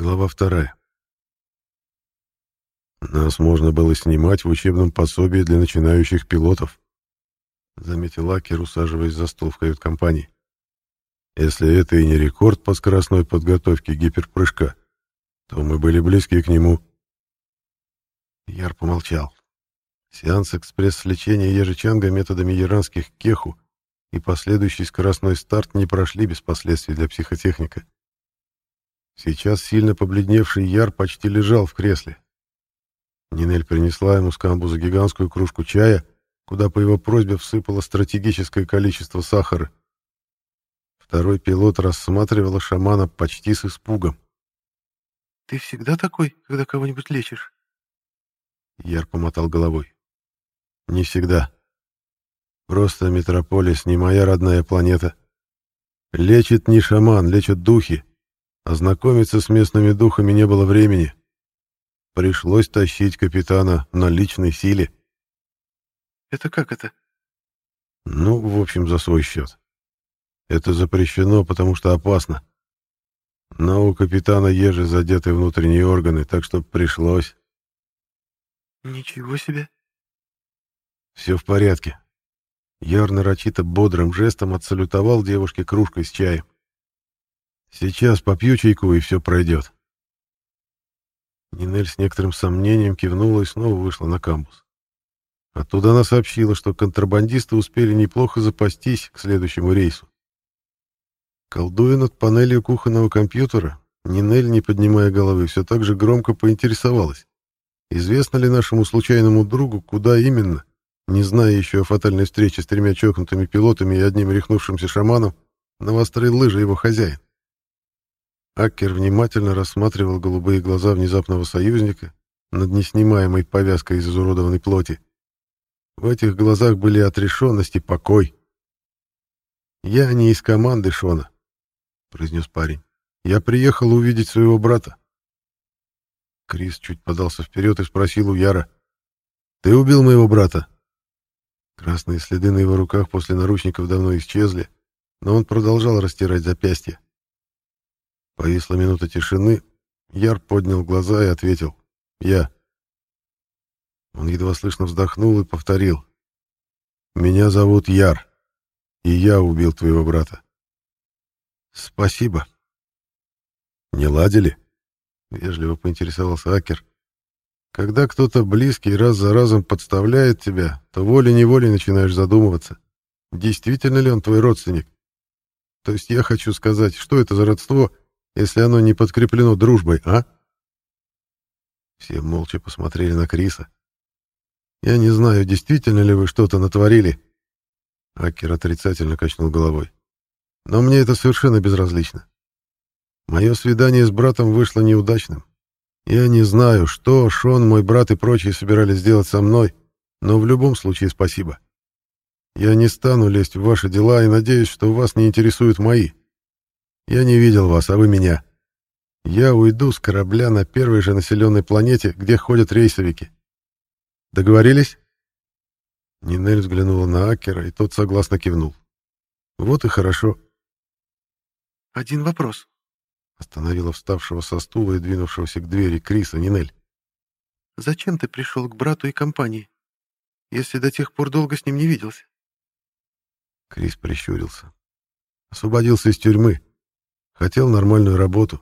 Глава вторая. Нас можно было снимать в учебном пособии для начинающих пилотов, заметил Акер, усаживаясь за стол в кают-компании. Если это и не рекорд по скоростной подготовке гиперпрыжка, то мы были близки к нему. Яр помолчал. Сеанс экспресс-лечения ежечанга методами яранских кеху и последующий скоростной старт не прошли без последствий для психотехника. Сейчас сильно побледневший Яр почти лежал в кресле. Нинель принесла ему с камбуза гигантскую кружку чая, куда по его просьбе всыпало стратегическое количество сахара. Второй пилот рассматривала шамана почти с испугом. «Ты всегда такой, когда кого-нибудь лечишь?» Яр помотал головой. «Не всегда. Просто Метрополис не моя родная планета. Лечит не шаман, лечат духи. Ознакомиться с местными духами не было времени. Пришлось тащить капитана на личной силе. Это как это? Ну, в общем, за свой счет. Это запрещено, потому что опасно. Но у капитана Ежи задеты внутренние органы, так что пришлось. Ничего себе. Все в порядке. Яр нарочито бодрым жестом отсалютовал девушке кружкой с чаем. Сейчас попью чайку, и все пройдет. Нинель с некоторым сомнением кивнула и снова вышла на камбус. Оттуда она сообщила, что контрабандисты успели неплохо запастись к следующему рейсу. Колдуя над панелью кухонного компьютера, Нинель, не поднимая головы, все так же громко поинтересовалась. Известно ли нашему случайному другу, куда именно, не зная еще о фатальной встрече с тремя чокнутыми пилотами и одним рехнувшимся шаманом, навострил лыжи его хозяин? Аккер внимательно рассматривал голубые глаза внезапного союзника над неснимаемой повязкой из изуродованной плоти. В этих глазах были отрешенность и покой. «Я не из команды Шона», — произнес парень. «Я приехал увидеть своего брата». Крис чуть подался вперед и спросил у Яра. «Ты убил моего брата?» Красные следы на его руках после наручников давно исчезли, но он продолжал растирать запястья. Повисла минута тишины. Яр поднял глаза и ответил. «Я». Он едва слышно вздохнул и повторил. «Меня зовут Яр, и я убил твоего брата». «Спасибо». «Не ладили?» — вежливо поинтересовался Акер. «Когда кто-то близкий раз за разом подставляет тебя, то волей-неволей начинаешь задумываться, действительно ли он твой родственник. То есть я хочу сказать, что это за родство, если оно не подкреплено дружбой, а?» Все молча посмотрели на Криса. «Я не знаю, действительно ли вы что-то натворили?» Акер отрицательно качнул головой. «Но мне это совершенно безразлично. Мое свидание с братом вышло неудачным. Я не знаю, что Шон, мой брат и прочие собирались сделать со мной, но в любом случае спасибо. Я не стану лезть в ваши дела и надеюсь, что вас не интересуют мои. Я не видел вас, а вы меня. Я уйду с корабля на первой же населенной планете, где ходят рейсовики. Договорились?» Нинель взглянула на Акера, и тот согласно кивнул. «Вот и хорошо». «Один вопрос», — остановила вставшего со стула и двинувшегося к двери Криса Нинель. «Зачем ты пришел к брату и компании, если до тех пор долго с ним не виделся?» Крис прищурился. «Освободился из тюрьмы. Хотел нормальную работу.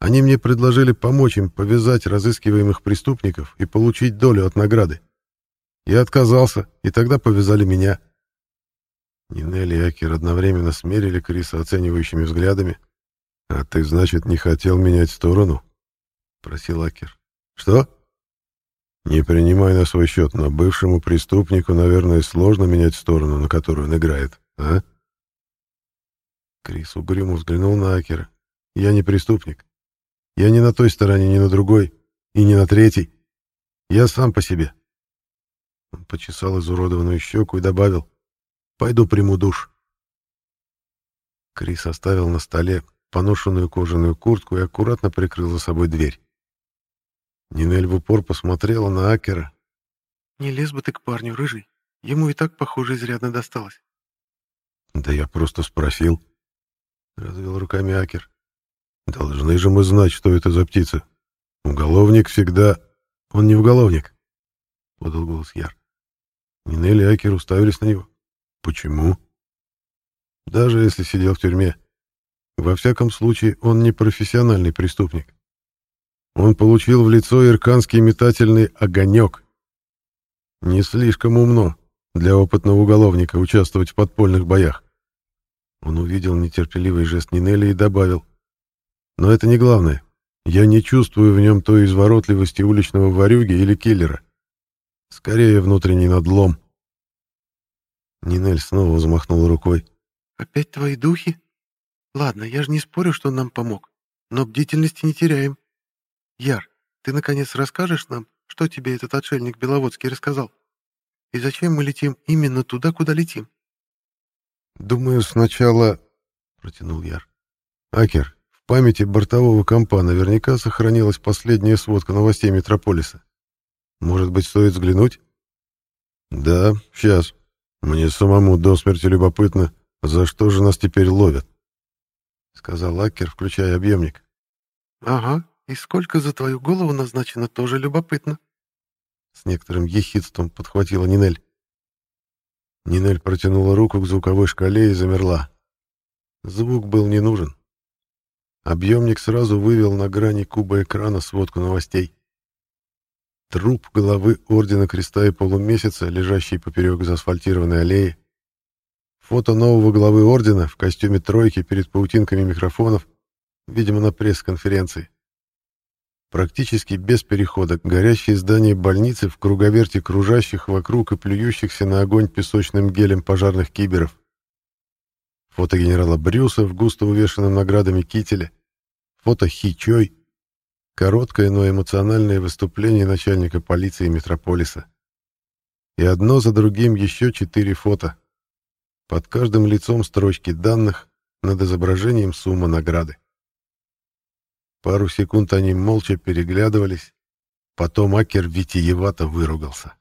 Они мне предложили помочь им повязать разыскиваемых преступников и получить долю от награды. Я отказался, и тогда повязали меня. Нинелли и Акер одновременно смерили Криса оценивающими взглядами. «А ты, значит, не хотел менять сторону?» — просил Акер. «Что?» «Не принимай на свой счет, но бывшему преступнику, наверное, сложно менять сторону, на которую он играет, а?» Крис угрюмо взглянул на Акера. «Я не преступник. Я не на той стороне, ни на другой, и не на третьей. Я сам по себе». Он почесал изуродованную щеку и добавил. «Пойду приму душ». Крис оставил на столе поношенную кожаную куртку и аккуратно прикрыл за собой дверь. Нинель в упор посмотрела на Акера. «Не лез бы ты к парню, рыжий. Ему и так, похоже, изрядно досталось». «Да я просто спросил», развел руками Акер. Должны же мы знать, что это за птица. Уголовник всегда... Он не уголовник, — подал голос Яр. Нинель и Акер уставились на него. Почему? Даже если сидел в тюрьме. Во всяком случае, он не профессиональный преступник. Он получил в лицо ирканский метательный огонек. Не слишком умно для опытного уголовника участвовать в подпольных боях. Он увидел нетерпеливый жест Нинели и добавил. Но это не главное. Я не чувствую в нем той изворотливости уличного ворюги или киллера. Скорее, внутренний надлом. Нинель снова взмахнула рукой. «Опять твои духи? Ладно, я же не спорю, что он нам помог, но бдительности не теряем. Яр, ты наконец расскажешь нам, что тебе этот отшельник Беловодский рассказал? И зачем мы летим именно туда, куда летим?» «Думаю, сначала...» — протянул Яр. «Акер, памяти бортового компа наверняка сохранилась последняя сводка новостей Метрополиса. Может быть, стоит взглянуть? Да, сейчас. Мне самому до смерти любопытно, за что же нас теперь ловят? Сказал Акер, включая объемник. Ага, и сколько за твою голову назначено, тоже любопытно. С некоторым ехидством подхватила Нинель. Нинель протянула руку к звуковой шкале и замерла. Звук был не нужен. Объемник сразу вывел на грани куба экрана сводку новостей. Труп головы Ордена Креста и Полумесяца, лежащий поперек заасфальтированной аллеи. Фото нового главы Ордена в костюме тройки перед паутинками микрофонов, видимо, на пресс-конференции. Практически без перехода горящее здание больницы в круговерте кружащих вокруг и плюющихся на огонь песочным гелем пожарных киберов. Фото генерала Брюса в густо увешанном наградами кителе, фото Хичой, короткое, но эмоциональное выступление начальника полиции Метрополиса. И одно за другим еще четыре фото. Под каждым лицом строчки данных, над изображением сумма награды. Пару секунд они молча переглядывались, потом Акер витиевато выругался.